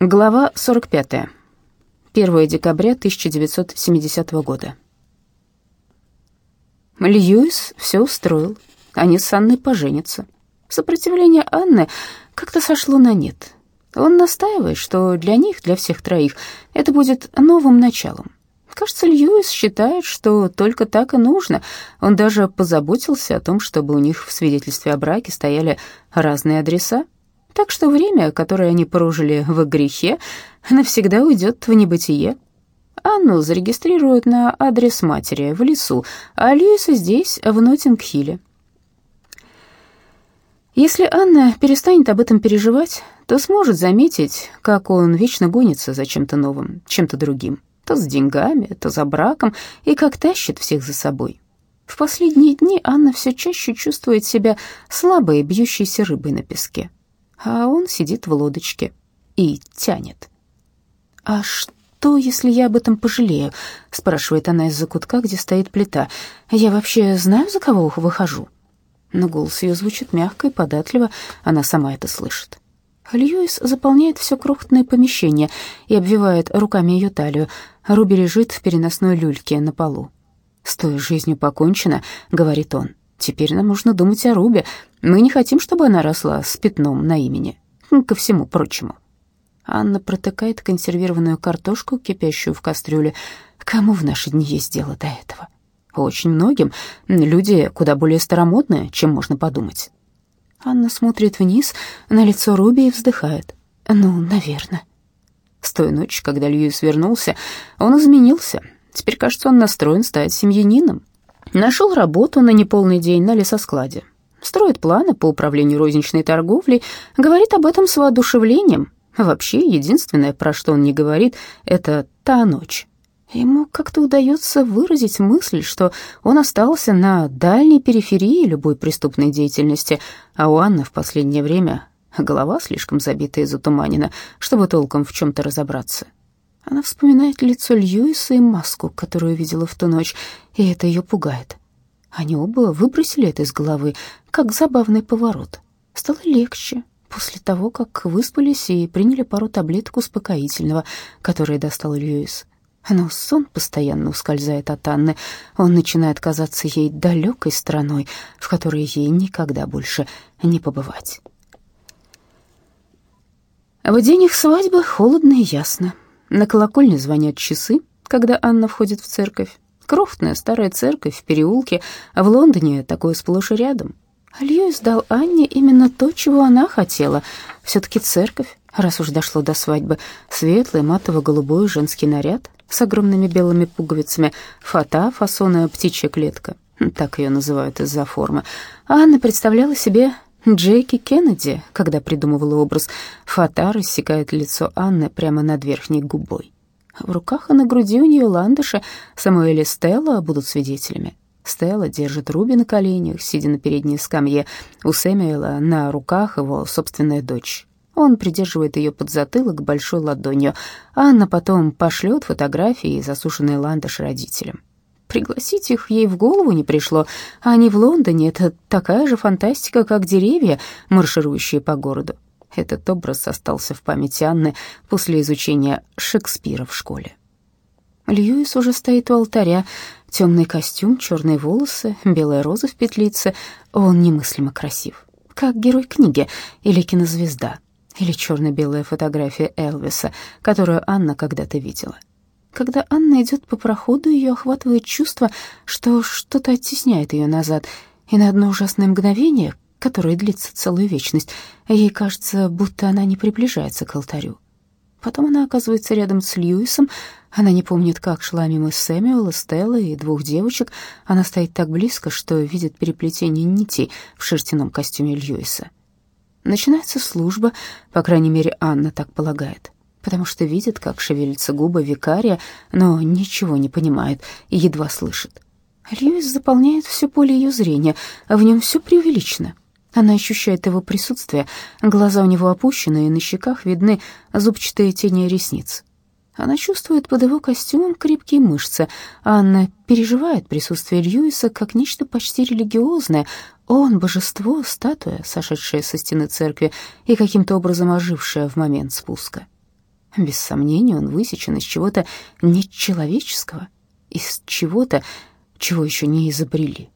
Глава 45. 1 декабря 1970 года. Льюис все устроил. Они с Анной поженятся. Сопротивление Анны как-то сошло на нет. Он настаивает, что для них, для всех троих, это будет новым началом. Кажется, Льюис считает, что только так и нужно. Он даже позаботился о том, чтобы у них в свидетельстве о браке стояли разные адреса. Так что время, которое они прожили в грехе, навсегда уйдет в небытие. Анну зарегистрируют на адрес матери в лесу, а Льюиса здесь, в Ноттинг-Хилле. Если Анна перестанет об этом переживать, то сможет заметить, как он вечно гонится за чем-то новым, чем-то другим, то с деньгами, то за браком, и как тащит всех за собой. В последние дни Анна все чаще чувствует себя слабой, бьющейся рыбой на песке а он сидит в лодочке и тянет. «А что, если я об этом пожалею?» — спрашивает она из-за кутка, где стоит плита. «Я вообще знаю, за кого выхожу?» Но голос ее звучит мягко и податливо, она сама это слышит. Льюис заполняет все крохотное помещение и обвивает руками ее талию. Руби лежит в переносной люльке на полу. «С той жизнью покончено», — говорит он. Теперь нам нужно думать о Рубе. Мы не хотим, чтобы она росла с пятном на имени. Ко всему прочему. Анна протыкает консервированную картошку, кипящую в кастрюле. Кому в наши дни есть дело до этого? Очень многим. Люди куда более старомодные, чем можно подумать. Анна смотрит вниз на лицо Руби и вздыхает. Ну, наверное. С той ночи, когда Льюис вернулся, он изменился. Теперь, кажется, он настроен стать семьянином. Нашел работу на неполный день на лесоскладе. Строит планы по управлению розничной торговлей, говорит об этом с воодушевлением. Вообще, единственное, про что он не говорит, это та ночь. Ему как-то удается выразить мысль, что он остался на дальней периферии любой преступной деятельности, а у Анны в последнее время голова слишком забита и затуманена, чтобы толком в чем-то разобраться. Она вспоминает лицо Льюиса и маску, которую видела в ту ночь, и это ее пугает. Они оба выбросили это из головы, как забавный поворот. Стало легче после того, как выспались и приняли пару таблеток успокоительного, которые достал Льюис. Но сон постоянно ускользает от Анны. Он начинает казаться ей далекой страной, в которой ей никогда больше не побывать. В день их свадьбы холодно и ясно. На колокольне звонят часы, когда Анна входит в церковь. Крохотная старая церковь в переулке, а в Лондоне такое сплошь и рядом. Льюис дал Анне именно то, чего она хотела. Все-таки церковь, раз уж дошло до свадьбы. Светлый матово-голубой женский наряд с огромными белыми пуговицами, фата фасона птичья клетка. Так ее называют из-за формы. Анна представляла себе Джеки Кеннеди, когда придумывала образ, фата рассекает лицо Анны прямо над верхней губой. В руках и на груди у нее ландыши, Самуэль и Стелла будут свидетелями. Стелла держит Руби на коленях, сидя на передней скамье. У Сэмюэла на руках его собственная дочь. Он придерживает ее под затылок большой ладонью. Анна потом пошлет фотографии и засушенный ландыш родителям. Пригласить их ей в голову не пришло. Они в Лондоне — это такая же фантастика, как деревья, марширующие по городу. Этот образ остался в памяти Анны после изучения Шекспира в школе. Льюис уже стоит у алтаря. Темный костюм, черные волосы, белая роза в петлице. Он немыслимо красив. Как герой книги или кинозвезда. Или черно-белая фотография Элвиса, которую Анна когда-то видела. Когда Анна идет по проходу, ее охватывает чувство, что что-то оттесняет ее назад, и на одно ужасное мгновение, которое длится целую вечность, ей кажется, будто она не приближается к алтарю. Потом она оказывается рядом с Льюисом. Она не помнит, как шла мимо Сэмюэла, Стеллы и двух девочек. Она стоит так близко, что видит переплетение нитей в шерстяном костюме Льюиса. Начинается служба, по крайней мере, Анна так полагает потому что видит, как шевелятся губы викария, но ничего не понимает и едва слышит. Льюис заполняет все поле ее зрения, а в нем все преувеличено. Она ощущает его присутствие, глаза у него опущены, и на щеках видны зубчатые тени ресниц. Она чувствует под его костюмом крепкие мышцы. Анна переживает присутствие Льюиса как нечто почти религиозное. Он — божество, статуя, сошедшая со стены церкви и каким-то образом ожившая в момент спуска. Без сомнения, он высечен из чего-то нечеловеческого, из чего-то, чего еще не изобрели.